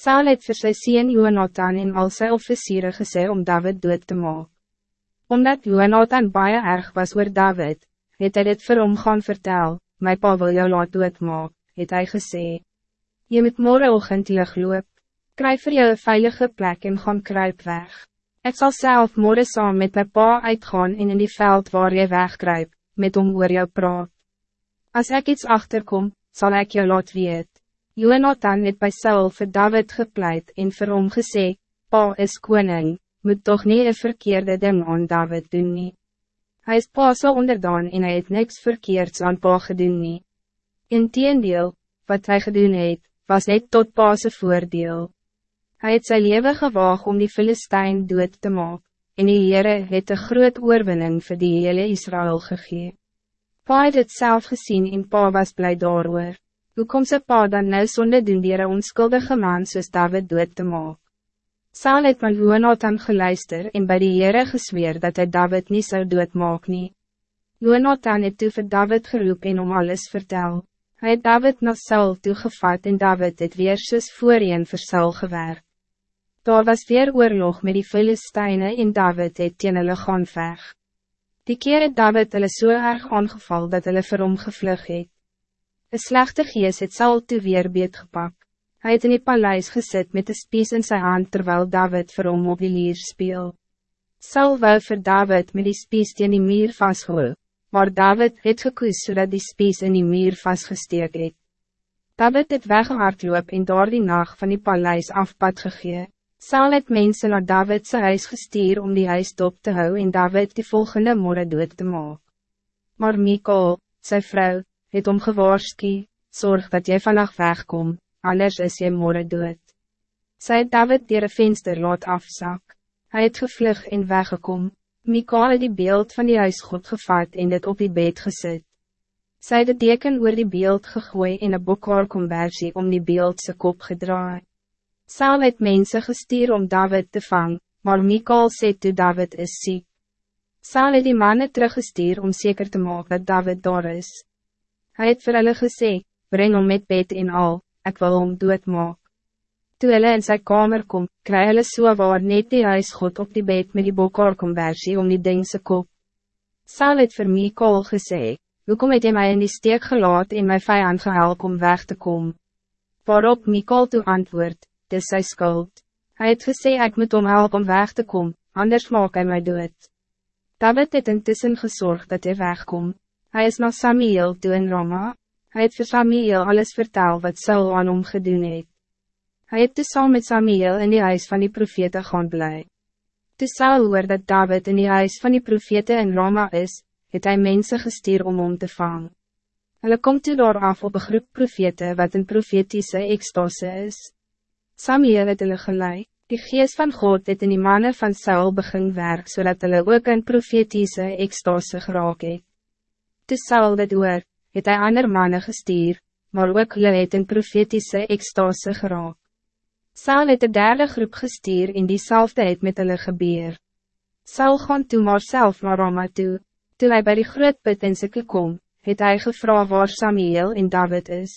Saul het vir sy sien Jonathan en al sy officieren gesê om David dood te maak. Omdat Jonathan baie erg was oor David, het hy dit vir hom gaan vertel, my pa wil jou laat dood maak, het hy gesê. Je moet morgenochtend loop, kry vir jou een veilige plek en gaan kruip weg. Ik zal zelf morgen saam met my pa uitgaan en in die veld waar jy wegkruip, met hom oor jou praat. Als ik iets achterkom, zal ik jou laat weet. Jonathan het bij Saul vir David gepleit en vir hom gesê, Pa is koning, moet toch niet een verkeerde ding aan David doen nie. Hy is pa so onderdaan en hy het niks verkeerds aan pa gedoen nie. In teendeel, wat hij gedoen het, was net tot pa's voordeel. Hij het sy leven gewaag om die Filistijn dood te maken, en die Heere het een groot oorwinning vir die hele Israël gegee. Pa het het self gezien en pa was blij daarover. Hoe kom sy pa dan nou sonde doen dier een onskuldige man soos David dood te maak? Saul het van Jonathan geluister en bij die Heere gesweer dat hij David niet zou doodmaak nie. Jonathan het toe vir David geroep en om alles vertel. Hij het David na Saul toegevat en David het weer soos voorheen vir Saul gewerkt. Daar was weer oorlog met die Filisteine en David het teen hulle gaan veg. Die keer het David hulle so erg aangeval dat hulle vir hom gevlug het. Een slechte gees het Saul toe weer beet gepak. Hij het in die paleis gezet met de spies in zijn hand terwijl David vir hom op die lier speel. Saul wou vir David met die spies teen die muur vastgehou, maar David het gekoes zodat die spies in die muur vastgesteek het. David het weggehaard loop en door die nacht van die paleis afpad gegee. Saul het mense naar David zijn huis gestuur om die huis top te houden en David die volgende morgen dood te maken. Maar Mikal, zijn vrouw, het om gewaarskie, zorg dat jy vannacht wegkom, anders is jy morgen dood. Sy het David dier een venster laat afzak. Hij het gevlug en weggekom. Mikael het die beeld van die huisgod gevat en dit op die bed gezet. Sy het de deken oor die beeld gegooi en een bokhaarkombersie om die beeld se kop gedraai. Saul het mense gestuur om David te vangen, maar Mikael sê toe David is ziek. Saul het die mannen teruggestuur om zeker te maken dat David daar is. Hij het vir hulle gesê, breng hom met bed en al, ek wil hom doodmaak. Toe hulle in sy kamer kom, kry hulle so waar net die huisgod op die bed met die bokhaarkonversie om die dingse kop. Saul het vir Mikael gesê, hoekom het jy my in die steek gelaat en my vijand gehelp om weg te komen? Waarop Mikael toe antwoord, dis sy skuld. Hij het gesê ek moet om help om weg te komen, anders maak hy my dood. David het intussen gezorgd dat hij wegkomt. Hij is naar Samuel toe in Roma. Hij het vir Samuel alles vertel wat Saul aan hom gedoen het. Hy het toe saam met Samuel in die huis van die profete gaan bly. Toe Saul hoor dat David in die huis van die profete in Roma is, het hij mensen gestuur om hom te vangen. Hulle kom toe daar af op een groep profete wat een profetische ekstase is. Samuel het hulle gelei, die geest van God het in die mannen van Saul begin werk, zodat hulle ook een profetische ekstase geraak het. Toe Saul dit oor, het hy ander manne gestuur, maar ook hulle het in profetische ekstase geraak. Saul het een derde groep gestuur in diezelfde het met hulle gebeur. Saul gaan toe maar self naar Roma toe, toe hy by die groot put in syke kom, het hy gevra waar Samuel en David is.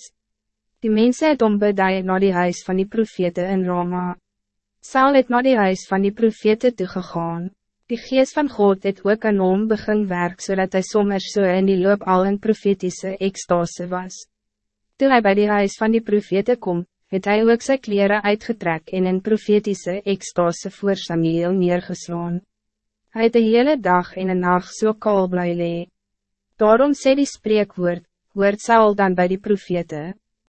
Die mensen het ombedij naar die huis van die profete in Roma. Saul het naar die huis van die profete toegegaan. Die geest van God het ook aan hom begin werk, zodat hij soms so in die loop al een profetische ekstase was. Toen hij bij die huis van die profete kom, het hij ook zijn kleren uitgetrek en in profetische ekstase voor Samuel neergeslaan. Hij het de hele dag en een nacht so kaal bly lee. Daarom sê die spreekwoord, hoort Saul dan bij die profete.